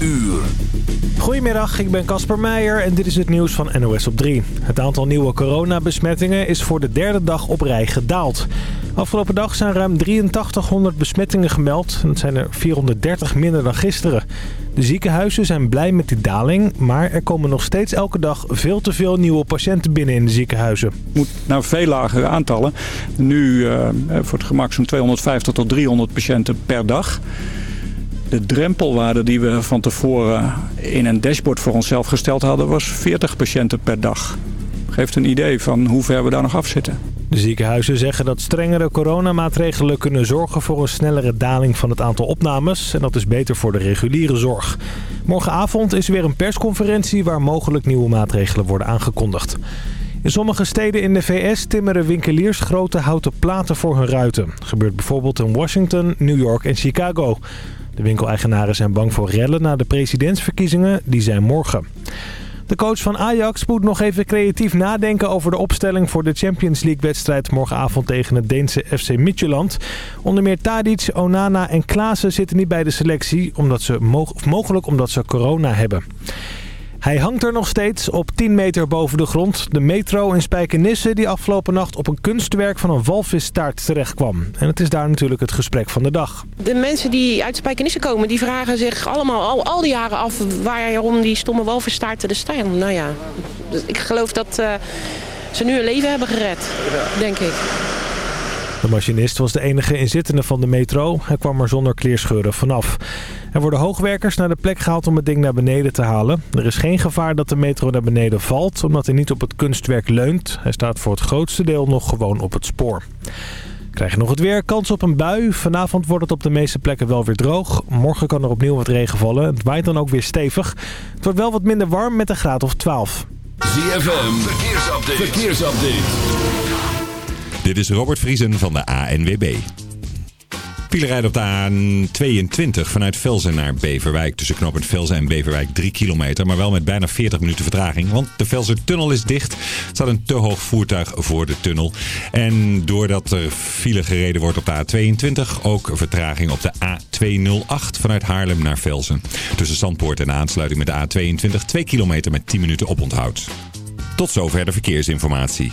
uur. Goedemiddag, ik ben Casper Meijer en dit is het nieuws van NOS op 3. Het aantal nieuwe coronabesmettingen is voor de derde dag op rij gedaald. Afgelopen dag zijn ruim 8300 besmettingen gemeld. En dat zijn er 430 minder dan gisteren. De ziekenhuizen zijn blij met die daling, maar er komen nog steeds elke dag veel te veel nieuwe patiënten binnen in de ziekenhuizen. moet naar veel lagere aantallen. Nu uh, voor het gemak zo'n 250 tot 300 patiënten per dag. De drempelwaarde die we van tevoren in een dashboard voor onszelf gesteld hadden was 40 patiënten per dag. Geeft een idee van hoe ver we daar nog af zitten. De ziekenhuizen zeggen dat strengere coronamaatregelen kunnen zorgen voor een snellere daling van het aantal opnames. En dat is beter voor de reguliere zorg. Morgenavond is weer een persconferentie waar mogelijk nieuwe maatregelen worden aangekondigd. In sommige steden in de VS timmeren winkeliers grote houten platen voor hun ruiten. Dat gebeurt bijvoorbeeld in Washington, New York en Chicago. De winkeleigenaren zijn bang voor rellen na de presidentsverkiezingen. Die zijn morgen. De coach van Ajax moet nog even creatief nadenken over de opstelling voor de Champions League-wedstrijd morgenavond tegen het Deense FC Midtjylland. Onder meer Tadic, Onana en Klaassen zitten niet bij de selectie, omdat ze mogelijk omdat ze corona hebben. Hij hangt er nog steeds op 10 meter boven de grond. De metro in Spijkenisse die afgelopen nacht op een kunstwerk van een walvisstaart terecht kwam. En het is daar natuurlijk het gesprek van de dag. De mensen die uit Spijkenisse komen, die vragen zich allemaal al, al die jaren af waarom die stomme walvisstaarten er staan. Nou ja, ik geloof dat uh, ze nu een leven hebben gered, denk ik. De machinist was de enige inzittende van de metro. Hij kwam er zonder kleerscheuren vanaf. Er worden hoogwerkers naar de plek gehaald om het ding naar beneden te halen. Er is geen gevaar dat de metro naar beneden valt, omdat hij niet op het kunstwerk leunt. Hij staat voor het grootste deel nog gewoon op het spoor. Krijg je nog het weer. Kans op een bui. Vanavond wordt het op de meeste plekken wel weer droog. Morgen kan er opnieuw wat regen vallen. Het waait dan ook weer stevig. Het wordt wel wat minder warm met een graad of 12. ZFM. Verkeersupdate. Verkeersupdate. Dit is Robert Vriesen van de ANWB. File op de A22 vanuit Velzen naar Beverwijk. Tussen knooppunt Velzen en Beverwijk 3 kilometer. Maar wel met bijna 40 minuten vertraging. Want de Velzertunnel is dicht. Er staat een te hoog voertuig voor de tunnel. En doordat er file gereden wordt op de A22... ook vertraging op de A208 vanuit Haarlem naar Velzen. Tussen Zandpoort en de aansluiting met de A22 2 kilometer met 10 minuten oponthoud. Tot zover de verkeersinformatie.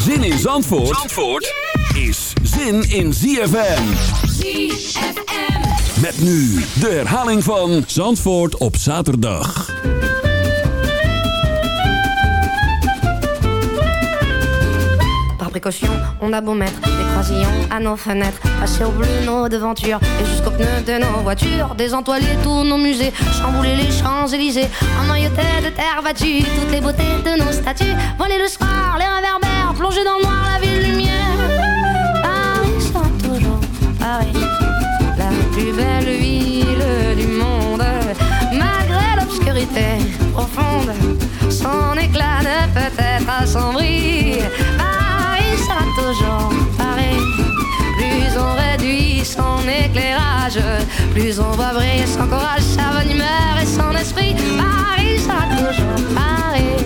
Zin in Zandvoort, Zandvoort is zin in ZFM. ZFM. Met nu de herhaling van Zandvoort op zaterdag. Par précaution, on a beau mettre des croisillons à nos fenêtres, passer au bleu nos devantures et jusqu'au pneu de nos voitures, désentoiler tous nos musées, chambouler les Champs-Élysées, emmailloter de terre battue toutes les beautés de nos statues, voler le soir, les réverbères, plonger dans le noir la ville lumière. Paris sera toujours Paris, la plus belle ville du monde, malgré l'obscurité profonde, son éclat ne peut-être assombri. Paris sera toujours Paris. Plus on réduit son éclairage, plus on voit briller son courage, sa bonne humeur et son esprit. Paris sera toujours Paris.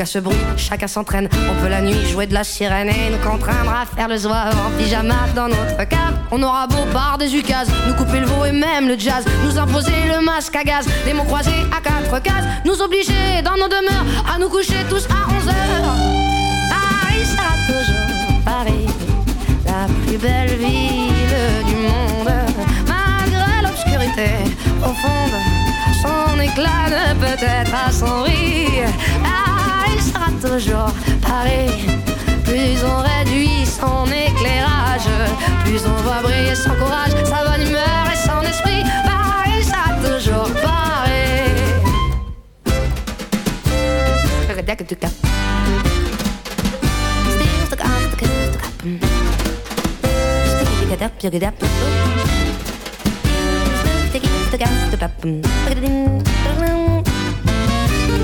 Qu'à ce bruit, chacun s'entraîne. On peut la nuit jouer de la sirène et nous contraindre à faire le zouave en pyjama dans notre cave. On aura beau par des ukases, nous couper le veau et même le jazz, nous imposer le masque à gaz, des mots croisés à quatre cases, nous obliger dans nos demeures à nous coucher tous à 11 heures. Paris sera toujours Paris, la plus belle ville du monde, malgré l'obscurité profonde. Son éclat ne peut être assombri. Paris sera toujours Paris. Plus on réduit son éclairage, plus on voit briller son courage, sa bonne humeur et son esprit. Paris sera toujours Paris.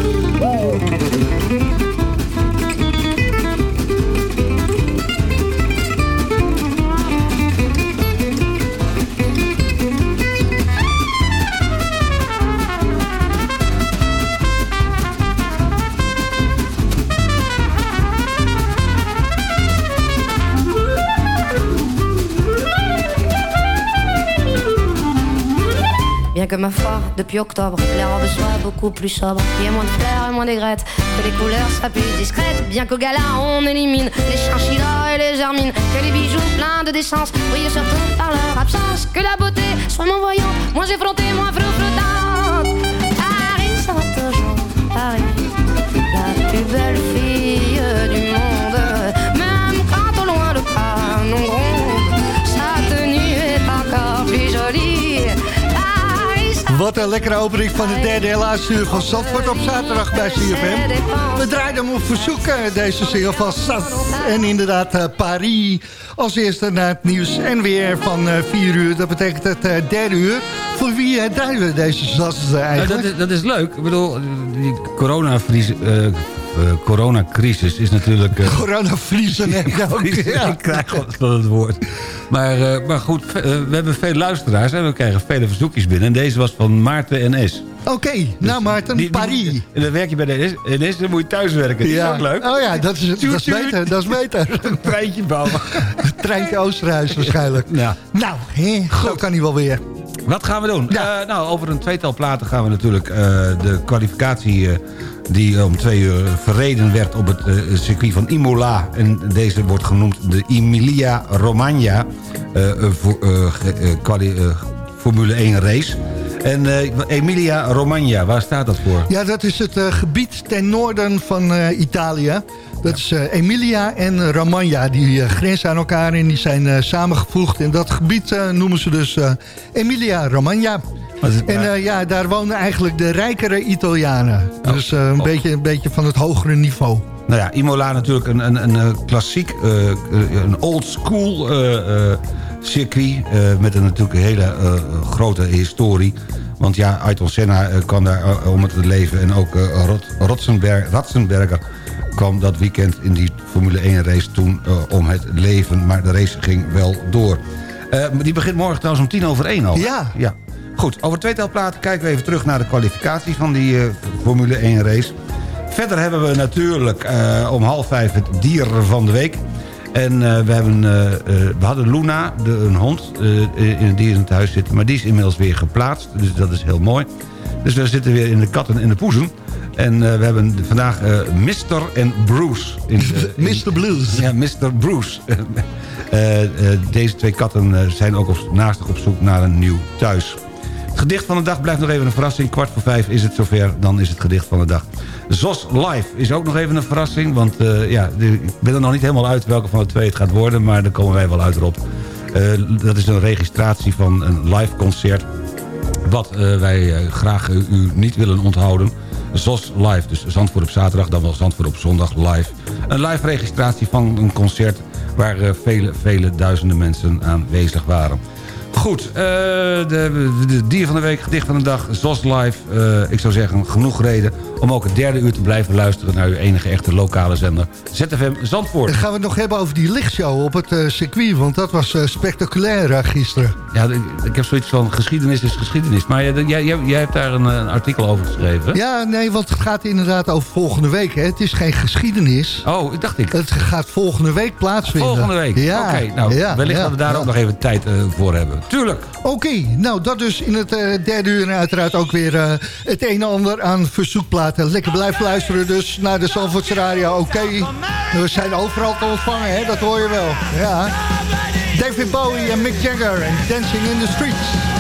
Oh. Que ma foi, depuis octobre, les robes soient beaucoup plus sobres. Qu'il y ait moins de fleurs et moins d'aigrettes, que les couleurs soient plus discrètes. Bien qu'au gala, on élimine les chinchillas et les germines. Que les bijoux pleins de décence brillent surtout par leur absence. Que la beauté soit moins voyante, moins effrontée, moins flottante. Wat een lekkere opening van de derde laatste uur van Zandvoort op zaterdag bij CFM. We draaiden hem op verzoek, eh, deze single van Sas. En inderdaad eh, Paris als eerste naar het nieuws en weer van 4 uur. Dat betekent het eh, derde uur. Voor wie eh, draaien we deze Sas eh, eigenlijk? dat, is, dat is leuk. Ik bedoel, die eh, eh, coronacrisis is natuurlijk... eh, Coronavriezen heb je ook. Ja. Ik krijg van het woord. Maar, eh, maar goed, eh, we hebben veel luisteraars en we krijgen vele verzoekjes binnen. En deze was van Maarten NS. Oké, nou Maarten, Die- die- Paris. En dan werk je bij de NS, NS dan moet je thuis werken. Dat is ook leuk. Oh ja, dat is, dat is beter. Dat is beter. Een treintje bouwen. Treintje Oosterhuis waarschijnlijk. Ja. Nou, hè, zo kan hij wel weer. Wat gaan we doen? Ja. Eh, nou, over een tweetal platen gaan we natuurlijk eh, de kwalificatie... eh, die om twee uur verreden werd op het eh, circuit van Imola. En deze wordt genoemd de Emilia Romagna eh, eh, voor, eh, eh, eh, Formule 1 race. En eh, Emilia Romagna, waar staat dat voor? Ja, dat is het eh, gebied ten noorden van eh, Italië. Dat is eh, Emilia en Romagna. Die eh, grenzen aan elkaar en die zijn eh, samengevoegd. En dat gebied eh, noemen ze dus eh, Emilia Romagna. En eh, ja, daar wonen eigenlijk de rijkere Italianen. Dus eh, een, Oh. beetje, een beetje van het hogere niveau. Nou ja, Imola natuurlijk een, een, een, eh, klassiek, een old school circuit... met een natuurlijk een hele grote historie. Want ja, Ayrton Senna kwam daar om het leven... en ook Rot, Rotsenberg, Ratzenberger kwam dat weekend in die Formule 1 race toen om het leven. Maar de race ging wel door. Die begint morgen trouwens om tien over één al. Ja. ja. Goed, over tweetal platen kijken we even terug naar de kwalificatie van die eh, Formule 1 race. Verder hebben we natuurlijk eh, om half vijf het dier van de week. En eh, we, hebben, we hadden Luna, de, een hond, in het dierenhuis zitten. Maar die is inmiddels weer geplaatst, dus dat is heel mooi. Dus we zitten weer in de katten en de poezen. En we hebben vandaag eh Mr. en Bruce. In de, in- Mr. Blues. ja, Mr. Bruce. Deze twee katten zijn ook op, naastig op zoek naar een nieuw thuis. Gedicht van de dag blijft nog even een verrassing. Kwart voor vijf is het zover, dan is het gedicht van de dag. ZOS Live is ook nog even een verrassing. Want eh, ja, ik ben er nog niet helemaal uit welke van de twee het gaat worden. Maar daar komen wij wel uit Rob. Eh, dat is een registratie van een live concert. Wat eh, wij graag u niet willen onthouden. ZOS Live, dus Zandvoort op zaterdag, dan wel Zandvoort op zondag live. Een live registratie van een concert waar vele, vele duizenden mensen aanwezig waren. Goed, eh, de, de dier van de week, gedicht van de dag, ZOS Live. Eh, ik zou zeggen, genoeg reden om ook het derde uur te blijven luisteren... naar uw enige echte lokale zender, ZFM Zandvoort. Dan gaan we het nog hebben over die lichtshow op het eh, circuit. Want dat was eh, spectaculair eh, gisteren. Ja, ik, ik heb zoiets van, geschiedenis is geschiedenis. Maar jij, jij, jij- hebt daar een, een artikel over geschreven. Ja, nee, want het gaat inderdaad over volgende week. Hè. Het is geen geschiedenis. Oh, ik dacht ik. Het gaat volgende week plaatsvinden. Volgende week? Ja. Oké, nou, ja, wellicht ja, dat we daar ja. ook nog even tijd voor hebben. Tuurlijk. Oké, nou dat dus in het derde uur en uiteraard ook weer het een en ander aan verzoekplaten. Lekker blijven luisteren dus naar de Zandvoortse Radio. Oké, we zijn overal te ontvangen, hè? dat hoor je wel. Ja. David Bowie en Mick Jagger en Dancing in the Streets.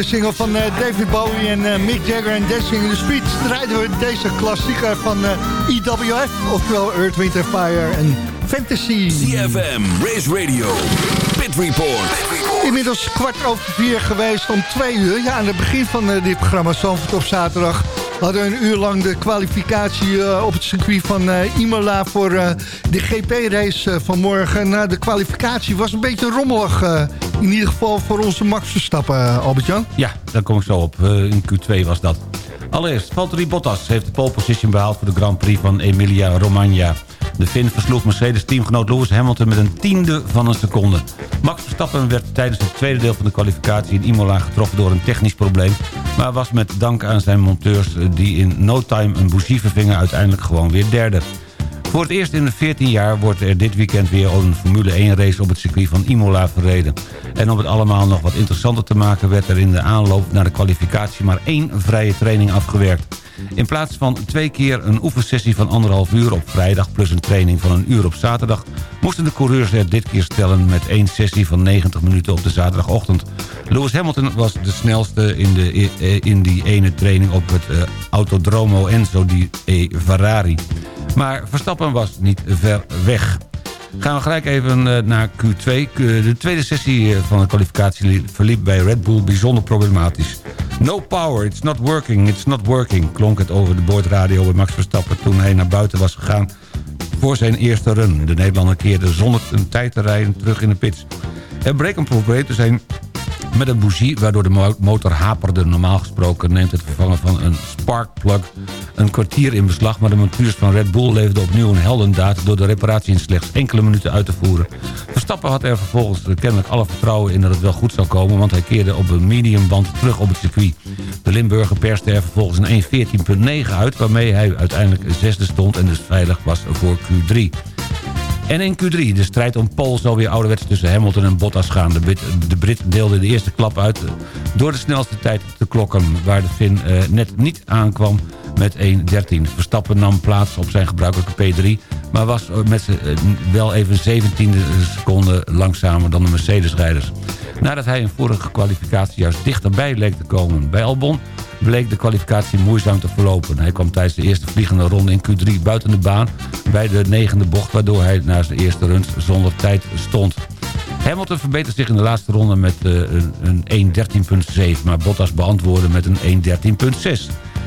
De single van eh, David Bowie en eh, Mick Jagger en Dancing in the Streets... draaiden we deze klassieker van eh, EWF, oftewel Earth, Wind Fire en Fantasy. CFM, Race Radio, Pit Report. Inmiddels kwart over vier geweest om twee uur. Ja, aan het begin van dit programma Zandvoort op zaterdag... hadden we een uur lang de kwalificatie op het circuit van Imola... voor de GP-race van morgen. Nou, de kwalificatie was een beetje rommelig. In ieder geval voor onze Max Verstappen, eh, Albert-Jan. Ja, daar kom ik zo op. Eh, in Q2 was dat. Allereerst, Valtteri Bottas heeft de pole position behaald... voor de Grand Prix van Emilia-Romagna. De Finn versloeg Mercedes-teamgenoot Lewis Hamilton... met een tiende van een seconde. Max Verstappen werd tijdens het tweede deel van de kwalificatie... in Imola getroffen door een technisch probleem... maar was met dank aan zijn monteurs... eh, die in no time een bougie vervingen... uiteindelijk gewoon weer derde. Voor het eerst in de 14 jaar wordt er dit weekend weer een Formule 1 race op het circuit van Imola verreden. En om het allemaal nog wat interessanter te maken werd er in de aanloop naar de kwalificatie maar één vrije training afgewerkt. In plaats van twee keer een oefensessie van anderhalf uur op vrijdag plus een training van een uur op zaterdag moesten de coureurs er dit keer stellen met één sessie van 90 minuten op de zaterdagochtend. Lewis Hamilton was de snelste in, de, eh, in die ene training op het eh, Autodromo Enzo di Ferrari. Maar Verstappen was niet ver weg. Gaan we gelijk even eh, naar Q2. Q- De tweede sessie eh, van de kwalificatie verliep bij Red Bull bijzonder problematisch. No power, it's not working, it's not working... klonk het over de boordradio bij Max Verstappen toen hij naar buiten was gegaan voor zijn eerste run. De Nederlander keerde zonder een tijd te rijden terug in de pits. Er bleek een probleem te zijn met een bougie waardoor de mo- motor haperde. Normaal gesproken neemt het vervangen van een sparkplug een kwartier in beslag... maar de monteurs van Red Bull leverden opnieuw een heldendaad... door de reparatie in slechts enkele minuten uit te voeren. Verstappen had er vervolgens kennelijk alle vertrouwen in dat het wel goed zou komen... want hij keerde op een mediumband terug op het circuit. De Limburger perste er vervolgens een 1.14.9 uit... waarmee hij uiteindelijk zesde stond en dus veilig was voor Q3. En in Q3, de strijd om pole zal weer ouderwets tussen Hamilton en Bottas gaan. De Brit, de Brit deelde de eerste klap uit door de snelste tijd te klokken... waar de Finn eh, net niet aankwam met 1.13. Verstappen nam plaats op zijn gebruikelijke P3... maar was eh, met eh, wel even 17 seconden langzamer dan de Mercedes-rijders. Nadat hij in vorige kwalificatie juist dichterbij leek te komen bij Albon bleek de kwalificatie moeizaam te verlopen. Hij kwam tijdens de eerste vliegende ronde in Q3 buiten de baan... bij de negende bocht, waardoor hij na zijn eerste runs zonder tijd stond. Hamilton verbeterde zich in de laatste ronde met eh, een, een 1.13.7... maar Bottas beantwoordde met een 1.13.6.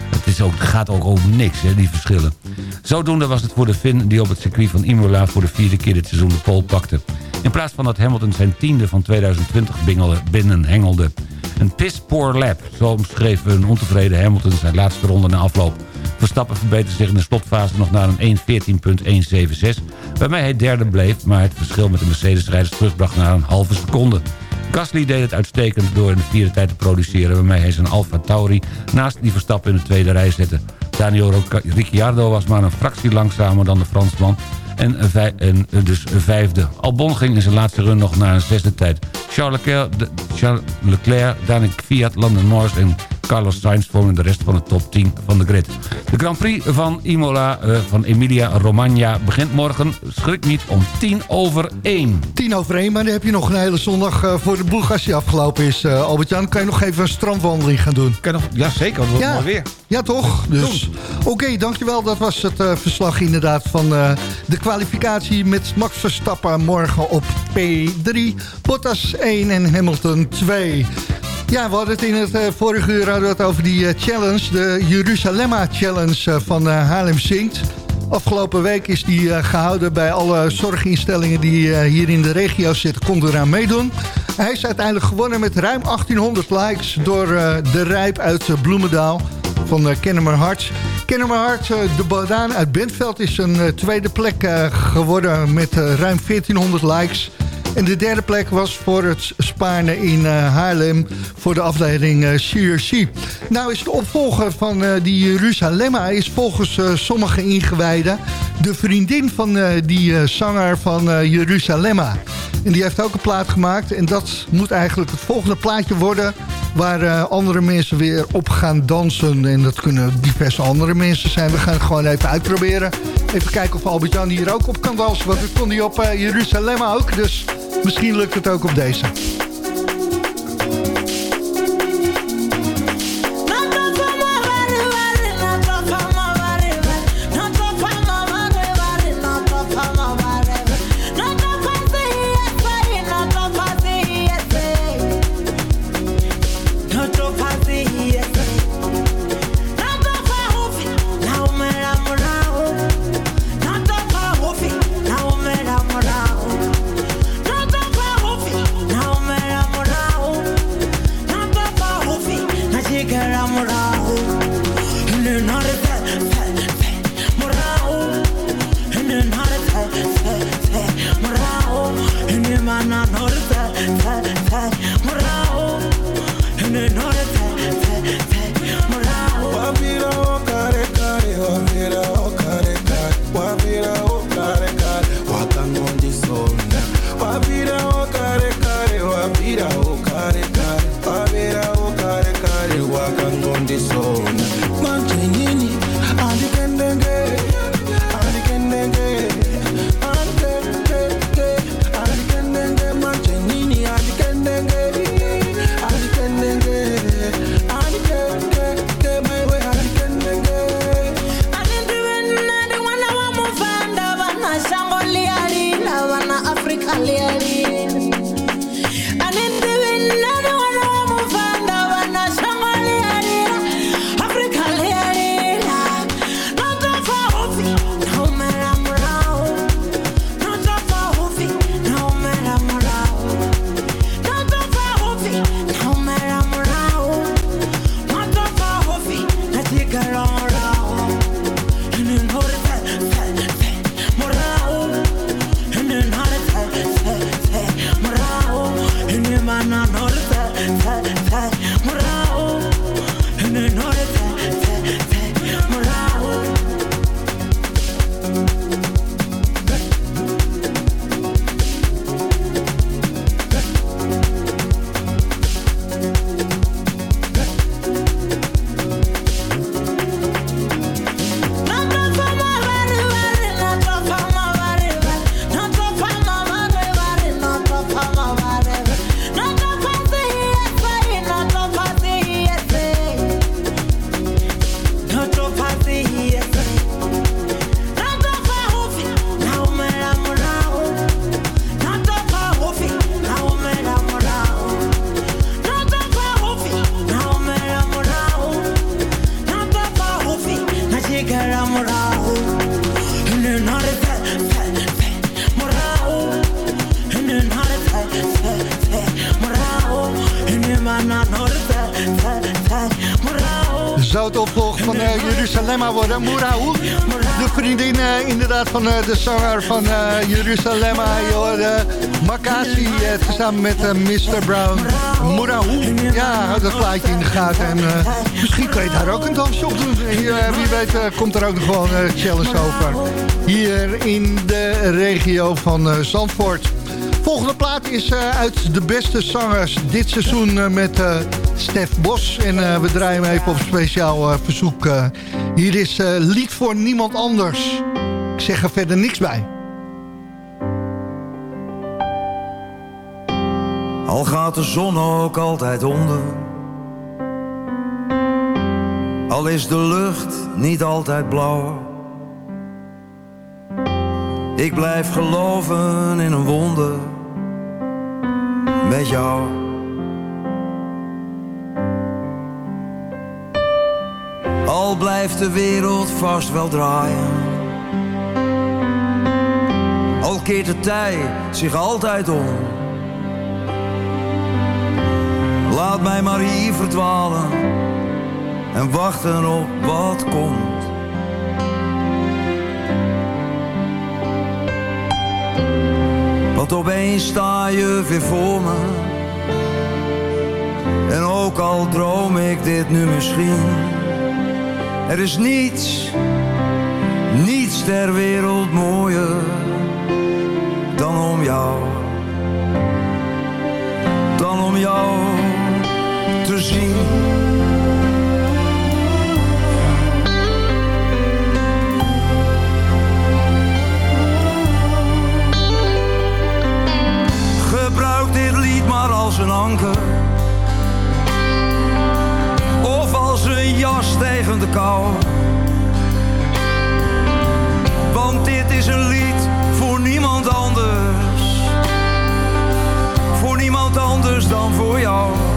Het, is ook, gaat ook over niks, hè, die verschillen. Zodoende was het voor de Finn die op het circuit van Imola... voor de vierde keer dit seizoen de pole pakte. In plaats van dat Hamilton zijn tiende van 2020 bingelde- binnenhengelde. Een piss poor lap, zo omschreef een ontevreden Hamilton zijn laatste ronde na afloop. Verstappen verbeterde zich in de slotfase nog naar een 1.14.176... waarmee hij derde bleef, maar het verschil met de Mercedes-rijders terugbracht naar een halve seconde. Gasly deed het uitstekend door in de vierde tijd te produceren... waarmee hij zijn Alfa Tauri naast die Verstappen in de tweede rij zette. Daniel Ricciardo was maar een fractie langzamer dan de Fransman... En, vij- en dus een vijfde. Albon ging in zijn laatste run nog naar een zesde tijd. Charles Leclerc, Charles Leclerc Daniel Fiat, Lando Norris en Carlos Sainz vormen de rest van de top 10 van de grid. De Grand Prix van Imola, eh, van Emilia-Romagna begint morgen, schrik niet, om 10 over 1. Tien over één, maar dan heb je nog een hele zondag eh, voor de boeg als die afgelopen is. eh, Albert-Jan, kan je nog even een strandwandeling gaan doen? Kan nog, ja, zeker, want het wordt Ja. mooi weer. Ja, toch? Dus, Oké, dankjewel. Dat was het eh, verslag inderdaad van eh, de kwalificatie met Max Verstappen morgen op P3. Bottas 1 en Hamilton 2. Ja, we hadden het in het eh, vorige uur over die eh, challenge. De Jeruzalemma Challenge eh, van Haarlem Zingt. Afgelopen week is die eh, gehouden bij alle zorginstellingen die hier in de regio zitten. Konden eraan meedoen. Hij is uiteindelijk gewonnen met ruim 1800 likes door de Rijp uit Bloemendaal van uh, Kennemer Hearts. Kennemer Hearts, eh, de Badaan uit Bentveld, is een tweede plek geworden met ruim 1400 likes. En de derde plek was voor het Spaarne in eh, Haarlem voor de afdeling eh CRC. Nou is de opvolger van eh, die Jeruzalemma is volgens eh, sommige ingewijden de vriendin van eh, die eh, zanger van eh, Jeruzalemma. En die heeft ook een plaat gemaakt en dat moet eigenlijk het volgende plaatje worden waar eh, andere mensen weer op gaan dansen. En dat kunnen diverse andere mensen zijn. We gaan het gewoon even uitproberen. Even kijken of Albert-Jan hier ook op kan dansen. Want dat kon hij op eh, Jeruzalem ook. Dus misschien lukt het ook op deze. Eh, van eh, de zanger van eh Jeruzalemma, joh, de Makasi, eh, tezamen met eh, Mr. Brown. Moeraoe, ja, dat plaatje in de gaten. En eh, misschien kan je daar ook een dansje op doen. En hier, eh, wie weet eh, komt er ook nog gewoon een challenge over. Hier in de regio van eh, Zandvoort. Volgende plaat is eh, uit de beste zangers dit seizoen eh, met eh, Stef Bos. En eh, we draaien hem even op speciaal eh, verzoek. eh. hier is eh, Lied voor Niemand Anders. Zeg er verder niks bij. Al gaat de zon ook altijd onder. Al is de lucht niet altijd blauw. Ik blijf geloven in een wonder. Met jou. Al blijft de wereld vast wel draaien. Keert de tijd zich altijd om. Laat mij maar hier verdwalen en wachten op wat komt. Want opeens sta je weer voor me. En ook al droom ik dit nu misschien. Er is niets, niets ter wereld mooier jou. Dan om jou te zien. Gebruik dit lied maar als een anker. Of als een jas tegen de kou. Want dit is een lied anders dan voor jou.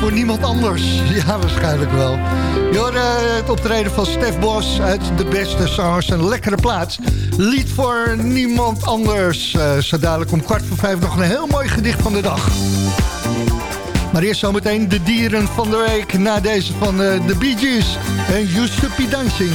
Voor niemand anders. Ja, waarschijnlijk wel. Hoorde eh, het optreden van Stef Bos uit De Beste Songs. Een lekkere plaats. Lied voor niemand anders. Eh, zo dadelijk om kwart voor vijf nog een heel mooi gedicht van de dag. Maar eerst zometeen de dieren van de week. Na deze van eh, de Bee Gees en Used to Be Dancing.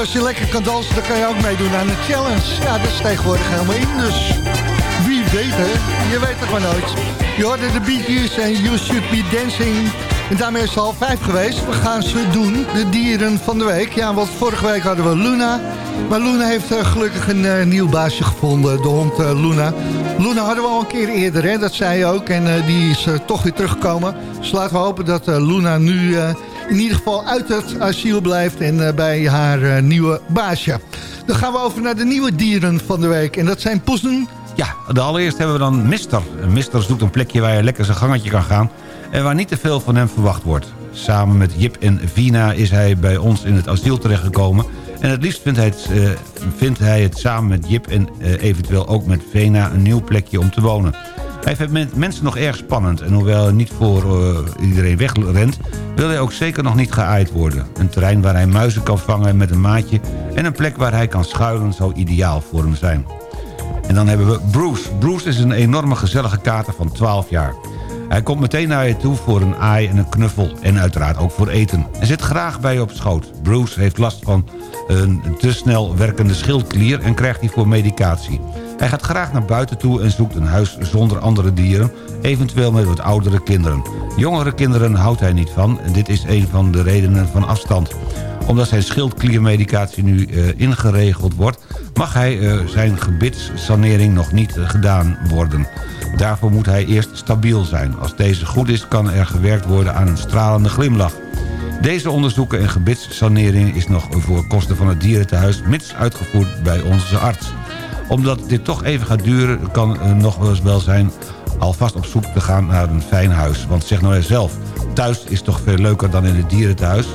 Als je lekker kan dansen, dan kan je ook meedoen aan een challenge. Ja, dat is tegenwoordig helemaal in, dus Je weet het maar nooit. Je hoorde de Bee Gees en You Should Be Dancing. En daarmee is het half vijf geweest. We gaan ze doen, de dieren van de week. Ja, want vorige week hadden we Luna. Maar Luna heeft eh, gelukkig een eh, nieuw baasje gevonden, de hond eh, Luna. Luna hadden we al een keer eerder, hè? dat zei je ook. En die is toch weer teruggekomen. Dus laten we hopen dat Luna nu in ieder geval uit het asiel blijft... en bij haar nieuwe baasje. Dan gaan we over naar de nieuwe dieren van de week. En dat zijn poezen. Ja, de allereerst hebben we dan Mister. Mister zoekt een plekje waar je lekker zijn gangetje kan gaan... en waar niet te veel van hem verwacht wordt. Samen met Jip en Vina is hij bij ons in het asiel terechtgekomen... en het liefst vindt hij het, eh, vindt hij het samen met Jip en eh, eventueel ook met Vena... een nieuw plekje om te wonen. Hij vindt men- mensen nog erg spannend... en hoewel hij niet voor eh, iedereen wegrent... wil hij ook zeker nog niet geaaid worden. Een terrein waar hij muizen kan vangen met een maatje... en een plek waar hij kan schuilen zou ideaal voor hem zijn. En dan hebben we Bruce. Bruce is een enorme gezellige kater van 12 jaar. Hij komt meteen naar je toe voor een aai en een knuffel. En uiteraard ook voor eten. Hij zit graag bij je op schoot. Bruce heeft last van een te snel werkende schildklier... en krijgt hiervoor medicatie. Hij gaat graag naar buiten toe en zoekt een huis zonder andere dieren... eventueel met wat oudere kinderen. Jongere kinderen houdt hij niet van... en dit is een van de redenen van afstand. Omdat zijn schildkliermedicatie nu eh, ingeregeld wordt... mag hij eh, zijn gebitssanering nog niet eh, gedaan worden. Daarvoor moet hij eerst stabiel zijn. Als deze goed is, kan er gewerkt worden aan een stralende glimlach. Deze onderzoeken en gebitssanering is nog voor kosten van het dierentehuis... mits uitgevoerd bij onze arts. Omdat dit toch even gaat duren, kan nog wel zijn... alvast op zoek te gaan naar een fijn huis. Want zeg nou eens zelf, thuis is toch veel leuker dan in het dierentehuis...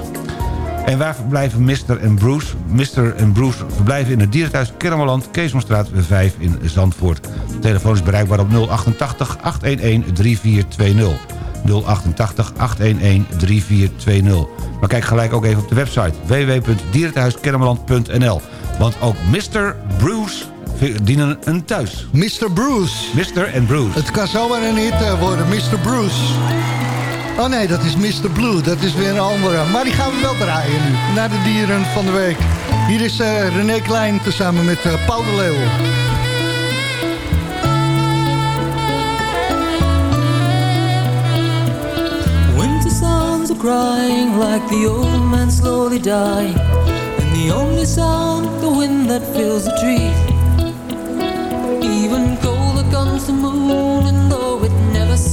En waar verblijven Mr. en Bruce? Mr. en Bruce verblijven in het dierenthuis Kermeland, Keesomstraat 5 in Zandvoort. De telefoon is bereikbaar op 088 811 3420. 088 811 3420. Maar kijk gelijk ook even op de website www.dierenthuiskermeland.nl. Want ook Mr. Bruce verdienen een thuis. Mr. Bruce. Mr. en Bruce. Het kan zomaar een hit eh, worden, Mr. Bruce. Oh nee, dat is Mr. Blue. Dat is weer een andere. Maar die gaan we wel draaien nu. Naar de dieren van de week. Hier is eh, René Klein tezamen met eh, Paul de Leeuw. Winter sounds are crying like the old man slowly dying. And the only sound, the wind that fills the trees. Even colder comes the moon,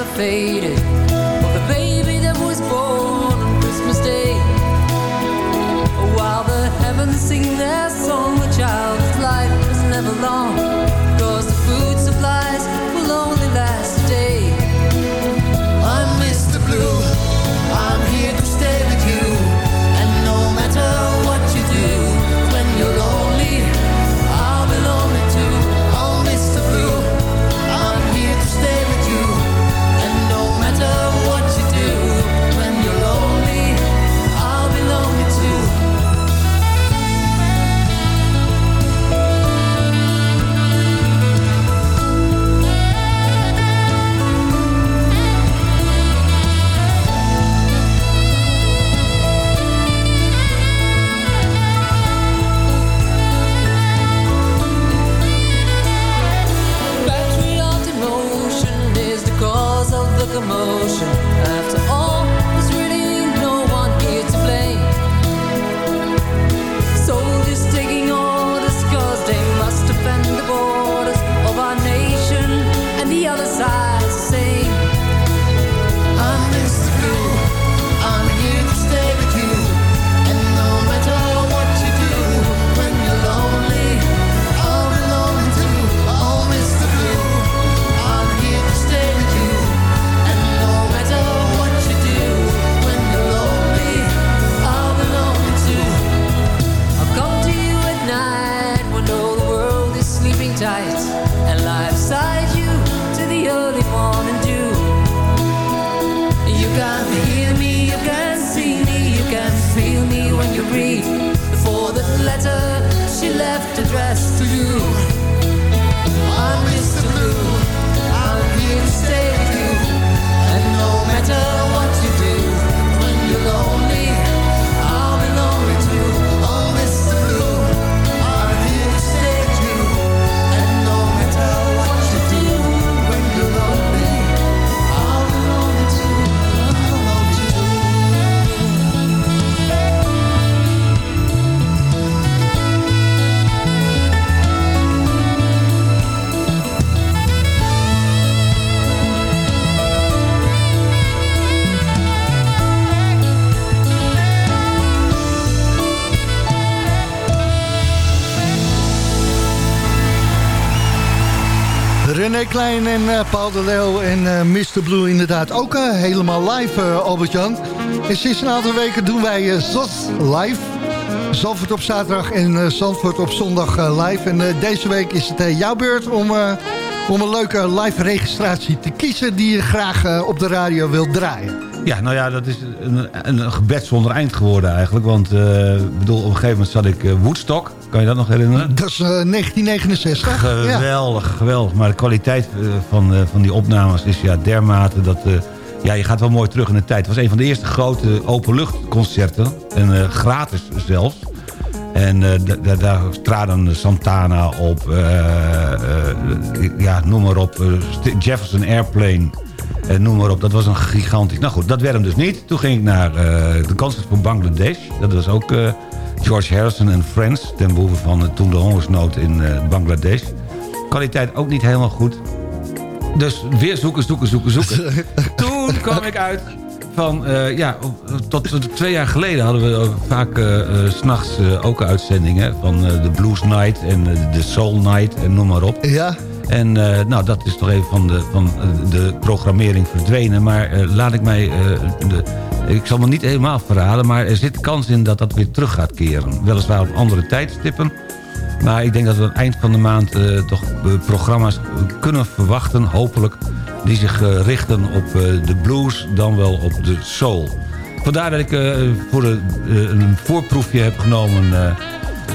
never faded. Of the baby that was born on Christmas Day. While the heavens sing their song, the child's life was never long. Letter she left addressed to you. I'm Mr. Blue, I'm here to stay Klein en eh, Paul de Leeuw en eh, Mr. Blue inderdaad ook eh, helemaal live, Albert-Jan. En sinds een aantal weken doen wij ZOS live. Zandvoort op zaterdag en Zandvoort op zondag live. En deze week is het jouw beurt om, om een leuke live registratie te kiezen... die je graag op de radio wilt draaien. Ja, nou ja, dat is een, een, gebed zonder eind geworden eigenlijk. Want bedoel, op een gegeven moment zat ik Woodstock. Kan je dat nog herinneren? Dat is eh, 1969. Ja. Geweldig, geweldig. Maar de kwaliteit eh, van, eh, van die opnames is ja dermate dat... eh, ja, je gaat wel mooi terug in de tijd. Het was een van de eerste grote openluchtconcerten. En eh, gratis zelfs. En eh, da- da- daar traden Santana op, eh, eh, ja, noem maar op, eh, Jefferson Airplane, eh, noem maar op. Dat was een gigantisch... Nou goed, dat werd hem dus niet. Toen ging ik naar eh, de concert van Bangladesh. Dat was ook eh, George Harrison en Friends, ten behoeve van eh, toen de hongersnood in eh, Bangladesh. Kwaliteit ook niet helemaal goed. Dus weer zoeken, zoeken, zoeken, zoeken. Toen kwam ik uit van, eh, ja, tot, tot twee jaar geleden hadden we ook vaak eh, eh, 's s'nachts eh, ook uitzendingen van eh, de Blues Night en eh, de Soul Night en noem maar op. Ja. En eh, nou, dat is toch even van de, van eh, de programmering verdwenen. Maar eh, laat ik mij... eh, de, ik zal me niet helemaal verhalen, maar er zit kans in dat dat weer terug gaat keren. Weliswaar op andere tijdstippen. Maar ik denk dat we aan het eind van de maand eh, toch eh, programma's kunnen verwachten, hopelijk... die zich eh, richten op de blues, dan wel op de soul. Vandaar dat ik voor een voorproefje heb genomen...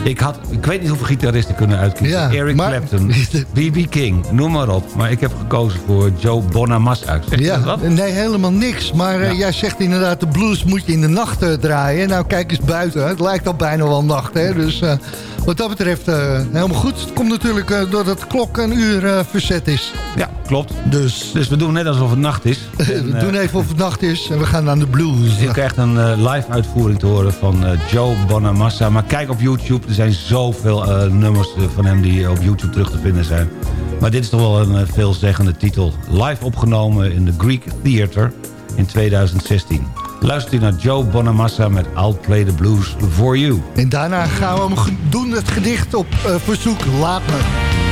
ik, had, ik weet niet hoeveel gitaristen kunnen uitkiezen. Ja, Eric maar- Clapton, B.B. King, noem maar op. Maar ik heb gekozen voor Joe Bonamassa. Zeg Ja, dat wat? nee, helemaal niks. Maar eh, jij zegt inderdaad, de blues moet je in de nacht eh, draaien. Nou, kijk eens buiten. Het lijkt al bijna wel nacht. Hè? Dus eh, wat dat betreft eh, helemaal goed. Het komt natuurlijk eh, doordat de klok een uur eh, verzet is. Ja, klopt. Dus, Dus we doen net alsof het nacht is. we En, doen even of het nacht is en we gaan naar de blues. Je krijgt een live uitvoering te horen van Joe Bonamassa. Maar kijk op YouTube, er zijn zoveel nummers van hem die op YouTube terug te vinden zijn. Maar dit is toch wel een veelzeggende titel. Live opgenomen in de Greek Theater in 2016. Luistert u naar Joe Bonamassa met I'll Play the Blues For You. En daarna gaan we hem doen het gedicht op eh, verzoek. Laat me.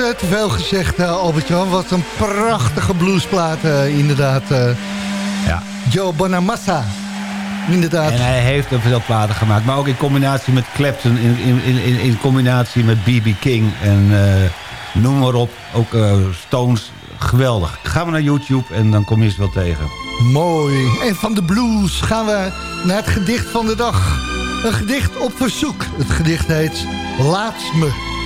Te veel gezegd, eh, Albert-Jan. Wat een prachtige bluesplaat, eh, inderdaad. eh. Ja. Joe Bonamassa, inderdaad. En hij heeft er veel platen gemaakt. Maar ook in combinatie met Clapton, in, in, in, in combinatie met B.B. King en noem maar op. Ook Stones, geweldig. Gaan we naar YouTube en dan kom je ze wel tegen. Mooi. En van de blues gaan we naar het gedicht van de dag. Een gedicht op verzoek. Het gedicht heet Laat me.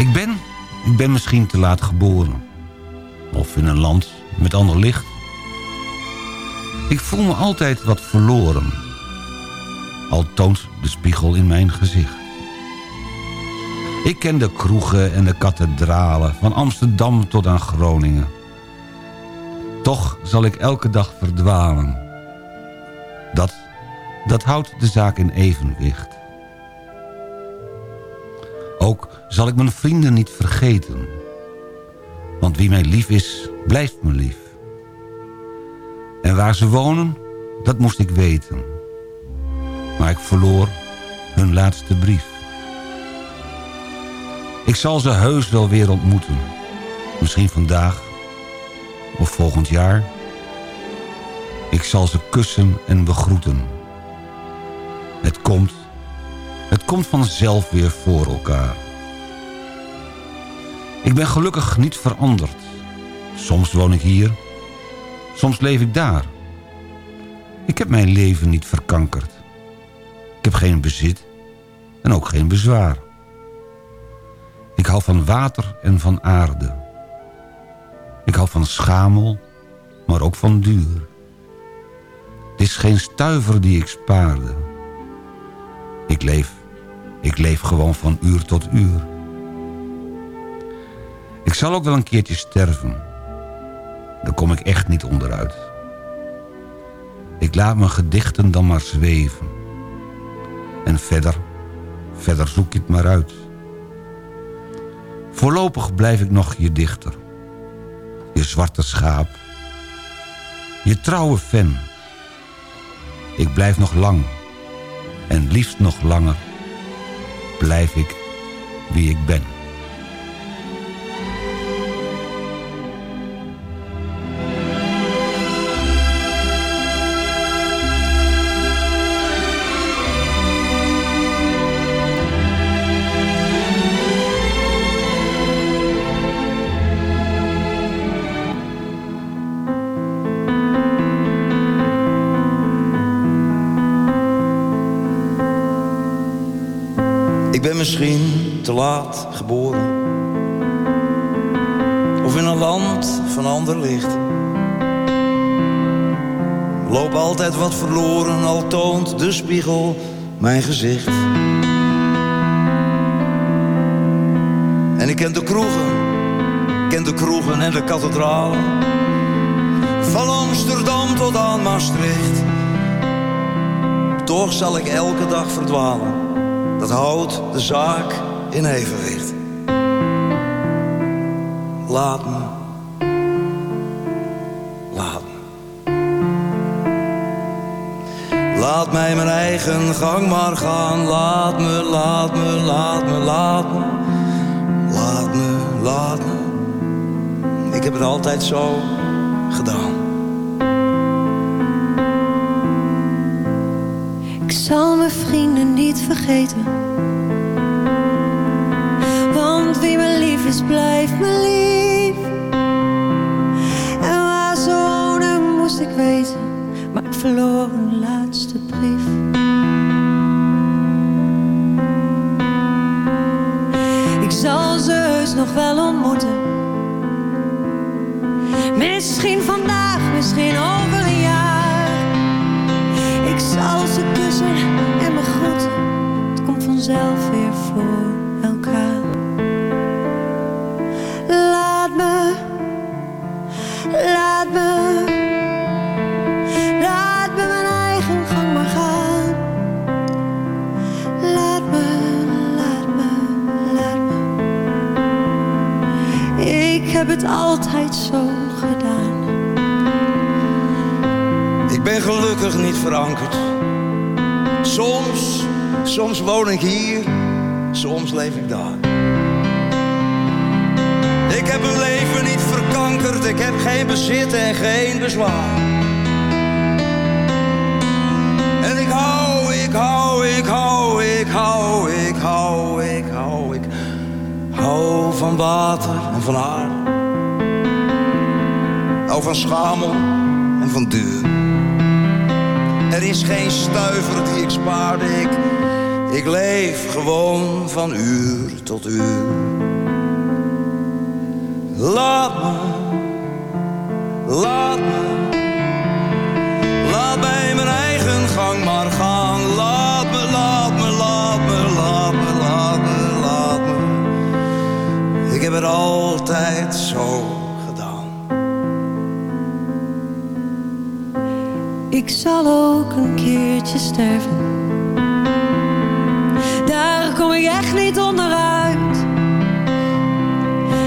Ik ben, ik ben misschien te laat geboren. Of in een land met ander licht. Ik voel me altijd wat verloren. Al toont de spiegel in mijn gezicht. Ik ken de kroegen en de kathedralen... van Amsterdam tot aan Groningen. Toch zal ik elke dag verdwalen. Dat, dat houdt de zaak in evenwicht. Zal ik mijn vrienden niet vergeten. Want wie mij lief is, blijft me lief. En waar ze wonen, dat moest ik weten. Maar ik verloor hun laatste brief. Ik zal ze heus wel weer ontmoeten. Misschien vandaag of volgend jaar. Ik zal ze kussen en begroeten. Het komt, het komt vanzelf weer voor elkaar. Ik ben gelukkig niet veranderd. Soms woon ik hier, soms leef ik daar. Ik heb mijn leven niet verkankerd. Ik heb geen bezit en ook geen bezwaar. Ik hou van water en van aarde. Ik hou van schamel, maar ook van duur. Het is geen stuiver die ik spaarde. Ik leef, ik leef gewoon van uur tot uur. Ik zal ook wel een keertje sterven. Daar kom ik echt niet onderuit. Ik laat mijn gedichten dan maar zweven. En verder, verder zoek je het maar uit. Voorlopig blijf ik nog je dichter. Je zwarte schaap. Je trouwe fan. Ik blijf nog lang. En liefst nog langer. Blijf ik wie ik. Ik ben verloren, al toont de spiegel mijn gezicht. En ik ken de kroegen, ken de kroegen en de kathedralen. Van Amsterdam tot aan Maastricht. Toch zal ik elke dag verdwalen. Dat houdt de zaak in evenwicht. Laat me. Laat mij mijn eigen gang maar gaan. Laat me, laat me, laat me, laat me. Laat me, laat me. Ik heb het altijd zo gedaan. Ik zal mijn vrienden niet vergeten. Want wie me lief is, blijft me lief. En waar ze wonen, moest ik weten. Maar ik verloor nog wel ontmoeten. Misschien vandaag, misschien over een jaar. Ik zal ze kussen en me groeten. Het komt vanzelf weer voor altijd zo gedaan. Ik ben gelukkig niet verankerd. Soms, soms woon ik hier, soms leef ik daar. Ik heb een leven niet verkankerd, ik heb geen bezit en geen bezwaar. En ik hou, ik hou, ik hou, ik hou, ik hou, ik hou, ik hou van water en van aarde. Van schamel en van duur. Er is geen stuiver die ik spaarde, ik, ik leef gewoon van uur tot uur. Laat me, laat me, laat mij mijn eigen gang maar gaan. Laat me, laat me, laat me, laat me, laat me, laat me. Ik heb het altijd zo Ik zal ook een keertje sterven. Daar kom ik echt niet onderuit.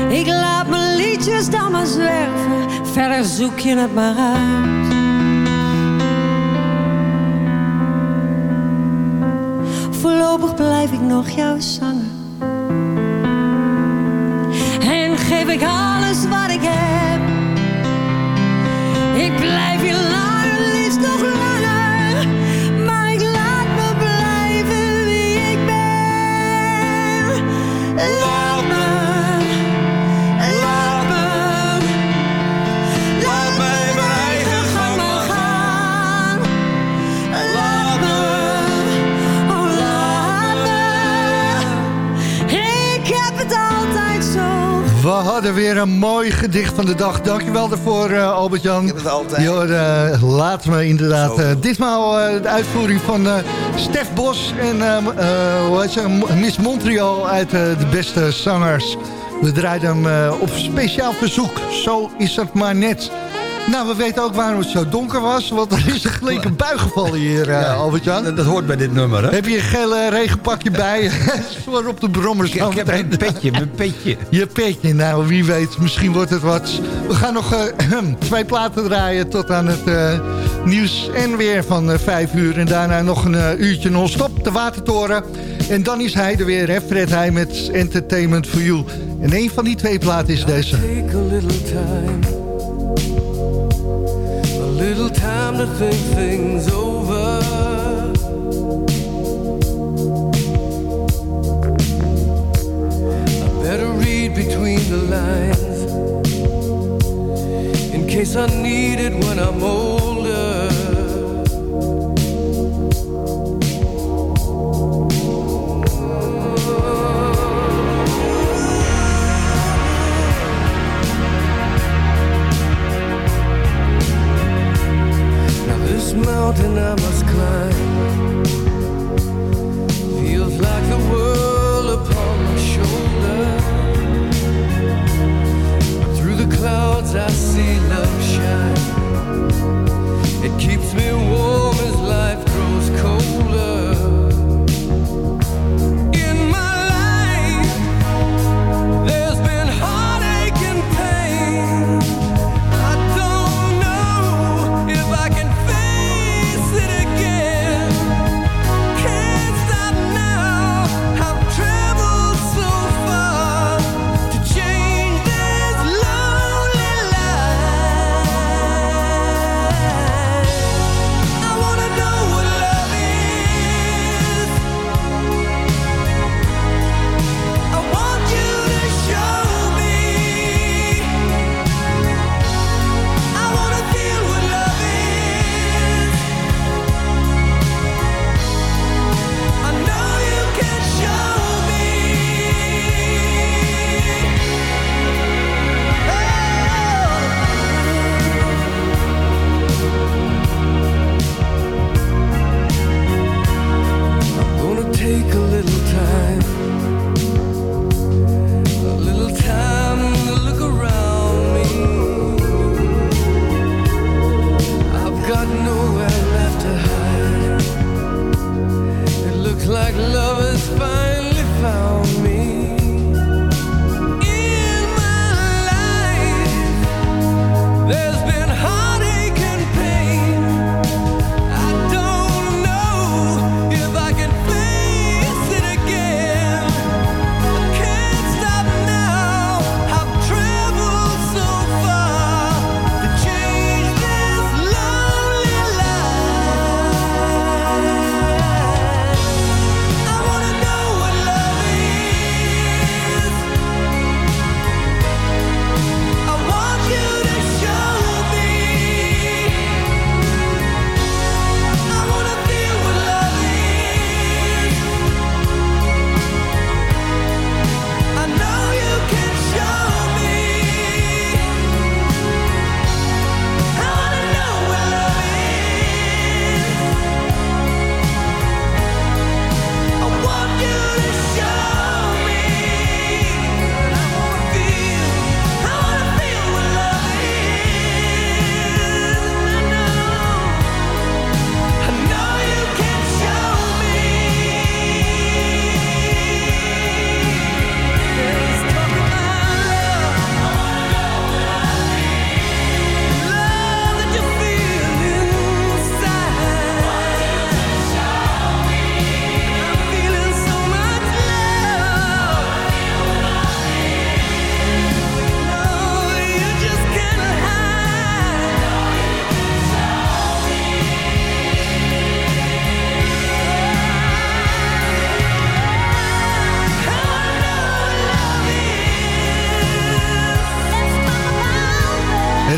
Ik laat mijn liedjes dan maar zwerven. Verder zoek je het maar uit. Voorlopig blijf ik nog jouw zanger. En geef ik alles wat ik heb. Laat hadden weer een mooi gedicht van de dag. Dankjewel daarvoor, eh, Albert-Jan. Ik heb het altijd. Eh, laat me inderdaad. eh, ditmaal de uitvoering van Stef Bos en hoe heet ze? Miss Montreal uit de beste zangers. We draaiden hem op speciaal verzoek. Zo is het maar net. Nou, we weten ook waarom het zo donker was. Want er is een flinke bui gevallen hier, eh, Albert-Jan. Dat, dat hoort bij dit nummer, hè? Heb je een gele regenpakje bij? Voor op de brommers. Ik, ik heb een petje, mijn petje. Je petje, nou wie weet, misschien wordt het wat. We gaan nog eh, twee platen draaien tot aan het eh, nieuws en weer van vijf uur. En daarna nog een uurtje non-stop, de Watertoren. En dan is hij er weer, hè, Fred Heij met Entertainment for You. En een van die twee platen is deze. Take a little time. Little time to think things over.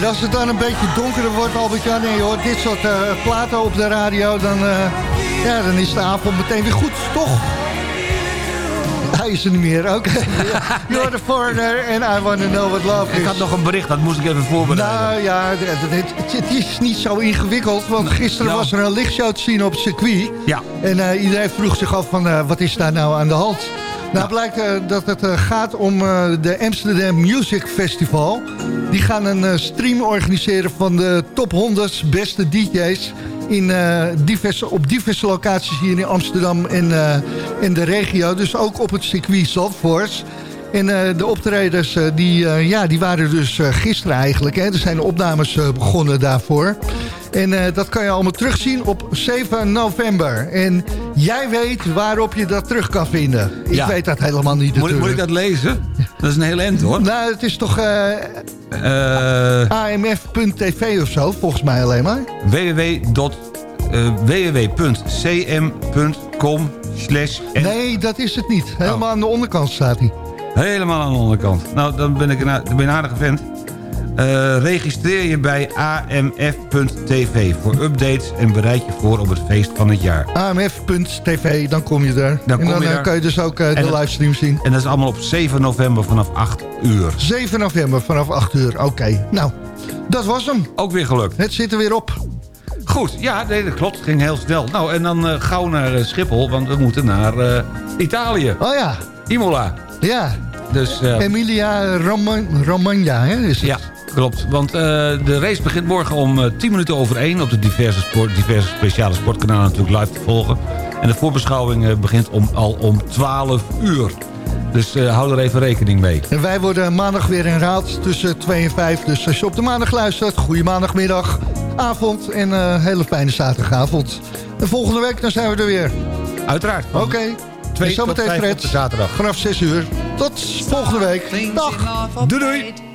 En als het dan een beetje donkerder wordt, Albert-Jan, en je hoort dit soort eh, platen op de radio, dan, eh, ja, dan is de avond meteen weer goed, toch? Hij is er niet meer, oké. You're the foreigner and I want to know what love is. Ik had nog een bericht, dat moest ik even voorbereiden. Nou ja, het, het- het- is niet zo ingewikkeld, want gisteren Nou. was er een lichtshow te zien op het circuit. Ja. En eh, iedereen vroeg zich af van, wat is daar nou aan de hand? Nou, blijkt eh, dat het eh, gaat om eh, de Amsterdam Music Festival. Die gaan een stream organiseren van de top 100 beste DJ's... In, diverse, op diverse locaties hier in Amsterdam en, in de regio. Dus ook op het circuit Zandvoort. En de optredens eh, die, ja, die waren dus gisteren eigenlijk. Hè. Er zijn opnames begonnen daarvoor. En eh, dat kan je allemaal terugzien op 7 november. En jij weet waarop je dat terug kan vinden. Ik Ja. weet dat helemaal niet Moet, ik- moet ik dat lezen? Dat is een heel end hoor. Nou, het is toch eh, Eh amf.tv of zo, volgens mij alleen maar. www. www.cm.com Nee, dat is het niet. Helemaal aan de onderkant staat hij. Helemaal aan de onderkant. Nou, dan ben ik een, ben een aardige vent. Eh, registreer je bij amf.tv voor updates en bereid je voor op het feest van het jaar. amf.tv, dan kom je er. Dan en kom dan je eh, daar. kan je dus ook eh, de livestream zien. En dat is allemaal op 7 november vanaf 8 uur. 7 november vanaf 8 uur. Oké, nou, dat was hem. Ook weer gelukt. Het zit er weer op. Goed, ja, nee, dat klopt. Het ging heel snel. Nou, en dan gauw naar Schiphol, want we moeten naar Italië. Oh ja. Imola. Ja. Dus, Emilia Romagna, hè? Is het? Ja, klopt. Want eh, de race begint morgen om eh, 10 minuten over 1... op de diverse, sport, diverse speciale sportkanalen natuurlijk live te volgen. En de voorbeschouwing eh, begint om, al om 12 uur. Dus eh, hou er even rekening mee. En wij worden maandag weer herhaald tussen 2 en 5. Dus als je op de maandag luistert, goede maandagmiddag, avond en een hele fijne zaterdagavond. En volgende week dan zijn we er weer. Uiteraard. Oké. Twee zometeen Fred. zaterdag. Vanaf 6 uur. Tot volgende week. Dag. Doei doei.